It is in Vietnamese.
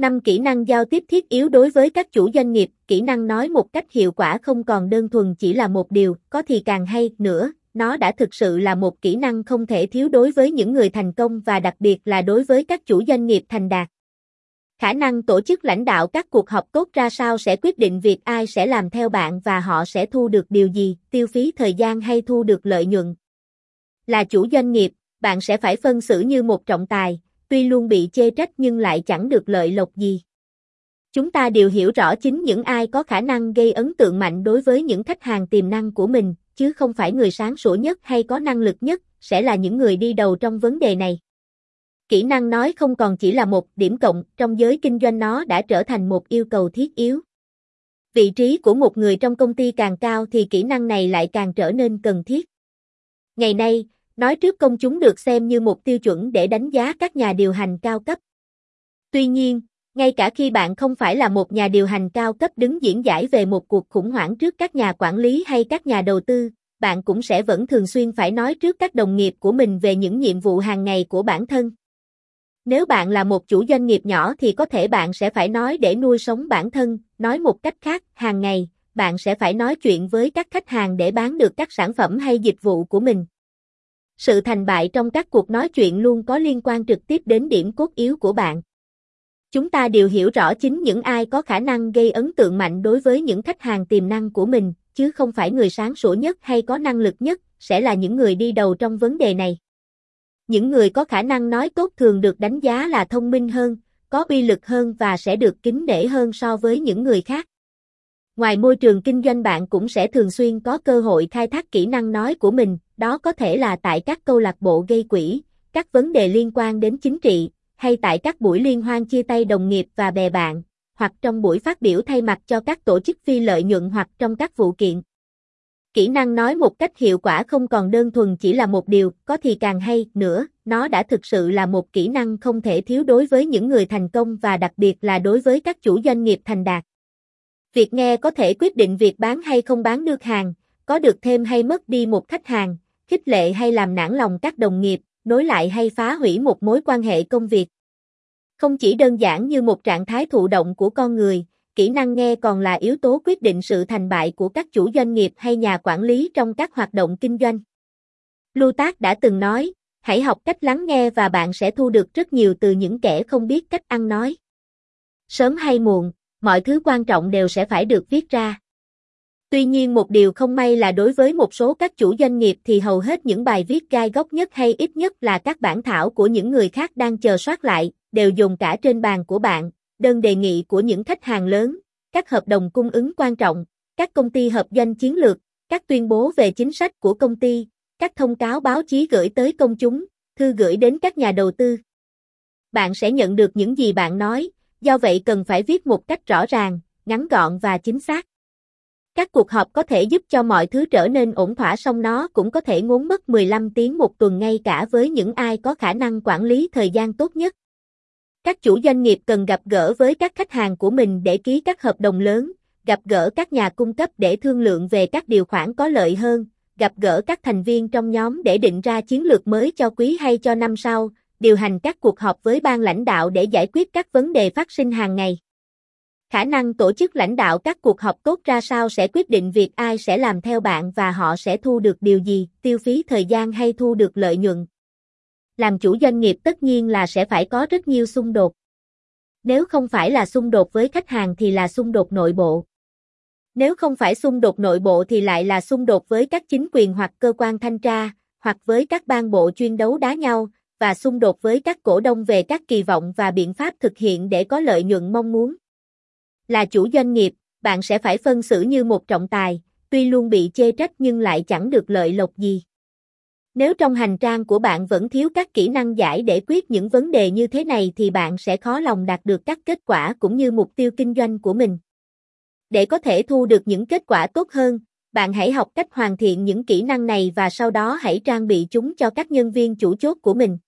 5 kỹ năng giao tiếp thiết yếu đối với các chủ doanh nghiệp, kỹ năng nói một cách hiệu quả không còn đơn thuần chỉ là một điều, có thì càng hay nữa, nó đã thực sự là một kỹ năng không thể thiếu đối với những người thành công và đặc biệt là đối với các chủ doanh nghiệp thành đạt. Khả năng tổ chức lãnh đạo các cuộc họp tốt ra sao sẽ quyết định việc ai sẽ làm theo bạn và họ sẽ thu được điều gì, tiêu phí thời gian hay thu được lợi nhuận. Là chủ doanh nghiệp, bạn sẽ phải phân xử như một trọng tài, tuy luôn bị chê trách nhưng lại chẳng được lợi lộc gì. Chúng ta đều hiểu rõ chính những ai có khả năng gây ấn tượng mạnh đối với những khách hàng tiềm năng của mình, chứ không phải người sáng sủa nhất hay có năng lực nhất, sẽ là những người đi đầu trong vấn đề này. Kỹ năng nói không còn chỉ là một điểm cộng, trong giới kinh doanh nó đã trở thành một yêu cầu thiết yếu. Vị trí của một người trong công ty càng cao thì kỹ năng này lại càng trở nên cần thiết. Ngày nay, nói trước công chúng được xem như một tiêu chuẩn để đánh giá các nhà điều hành cao cấp. Tuy nhiên, ngay cả khi bạn không phải là một nhà điều hành cao cấp đứng diễn giải về một cuộc khủng hoảng trước các nhà quản lý hay các nhà đầu tư, bạn cũng sẽ vẫn thường xuyên phải nói trước các đồng nghiệp của mình về những nhiệm vụ hàng ngày của bản thân. Nếu bạn là một chủ doanh nghiệp nhỏ thì có thể bạn sẽ phải nói để nuôi sống bản thân, nói một cách khác, hàng ngày, bạn sẽ phải nói chuyện với các khách hàng để bán được các sản phẩm hay dịch vụ của mình. Sự thành bại trong các cuộc nói chuyện luôn có liên quan trực tiếp đến điểm cốt yếu của bạn. Chúng ta đều hiểu rõ chính những ai có khả năng gây ấn tượng mạnh đối với những khách hàng tiềm năng của mình, chứ không phải người sáng sủa nhất hay có năng lực nhất, sẽ là những người đi đầu trong vấn đề này. Những người có khả năng nói tốt thường được đánh giá là thông minh hơn, có uy lực hơn và sẽ được kính nể hơn so với những người khác. Ngoài môi trường kinh doanh bạn cũng sẽ thường xuyên có cơ hội khai thác kỹ năng nói của mình, đó có thể là tại các câu lạc bộ gây quỹ, các vấn đề liên quan đến chính trị, hay tại các buổi liên hoan chia tay đồng nghiệp và bè bạn, hoặc trong buổi phát biểu thay mặt cho các tổ chức phi lợi nhuận hoặc trong các vụ kiện. Kỹ năng nói một cách hiệu quả không còn đơn thuần chỉ là một điều, có thì càng hay nữa, nó đã thực sự là một kỹ năng không thể thiếu đối với những người thành công và đặc biệt là đối với các chủ doanh nghiệp thành đạt. Việc nghe có thể quyết định việc bán hay không bán được hàng, có được thêm hay mất đi một khách hàng, khích lệ hay làm nản lòng các đồng nghiệp, nối lại hay phá hủy một mối quan hệ công việc. Không chỉ đơn giản như một trạng thái thụ động của con người, kỹ năng nghe còn là yếu tố quyết định sự thành bại của các chủ doanh nghiệp hay nhà quản lý trong các hoạt động kinh doanh. Lưu Tác đã từng nói, hãy học cách lắng nghe và bạn sẽ thu được rất nhiều từ những kẻ không biết cách ăn nói. Sớm hay muộn, mọi thứ quan trọng đều sẽ phải được viết ra. Tuy nhiên một điều không may là đối với một số các chủ doanh nghiệp thì hầu hết những bài viết gai góc nhất hay ít nhất là các bản thảo của những người khác đang chờ soát lại, đều dùng cả trên bàn của bạn, đơn đề nghị của những khách hàng lớn, các hợp đồng cung ứng quan trọng, các công ty hợp doanh chiến lược, các tuyên bố về chính sách của công ty, các thông cáo báo chí gửi tới công chúng, thư gửi đến các nhà đầu tư. Bạn sẽ nhận được những gì bạn nói, do vậy cần phải viết một cách rõ ràng, ngắn gọn và chính xác. Các cuộc họp có thể giúp cho mọi thứ trở nên ổn thỏa song nó cũng có thể ngốn mất 15 tiếng một tuần ngay cả với những ai có khả năng quản lý thời gian tốt nhất. Các chủ doanh nghiệp cần gặp gỡ với các khách hàng của mình để ký các hợp đồng lớn, gặp gỡ các nhà cung cấp để thương lượng về các điều khoản có lợi hơn, gặp gỡ các thành viên trong nhóm để định ra chiến lược mới cho quý hay cho năm sau, điều hành các cuộc họp với ban lãnh đạo để giải quyết các vấn đề phát sinh hàng ngày. Khả năng tổ chức lãnh đạo các cuộc họp tốt ra sao sẽ quyết định việc ai sẽ làm theo bạn và họ sẽ thu được điều gì, tiêu phí thời gian hay thu được lợi nhuận. Làm chủ doanh nghiệp tất nhiên là sẽ phải có rất nhiều xung đột. Nếu không phải là xung đột với khách hàng thì là xung đột nội bộ. Nếu không phải xung đột nội bộ thì lại là xung đột với các chính quyền hoặc cơ quan thanh tra, hoặc với các ban bộ chuyên đấu đá nhau, và xung đột với các cổ đông về các kỳ vọng và biện pháp thực hiện để có lợi nhuận mong muốn. Là chủ doanh nghiệp, bạn sẽ phải phân xử như một trọng tài, tuy luôn bị chê trách nhưng lại chẳng được lợi lộc gì. Nếu trong hành trang của bạn vẫn thiếu các kỹ năng giải để quyết những vấn đề như thế này thì bạn sẽ khó lòng đạt được các kết quả cũng như mục tiêu kinh doanh của mình. Để có thể thu được những kết quả tốt hơn, bạn hãy học cách hoàn thiện những kỹ năng này và sau đó hãy trang bị chúng cho các nhân viên chủ chốt của mình.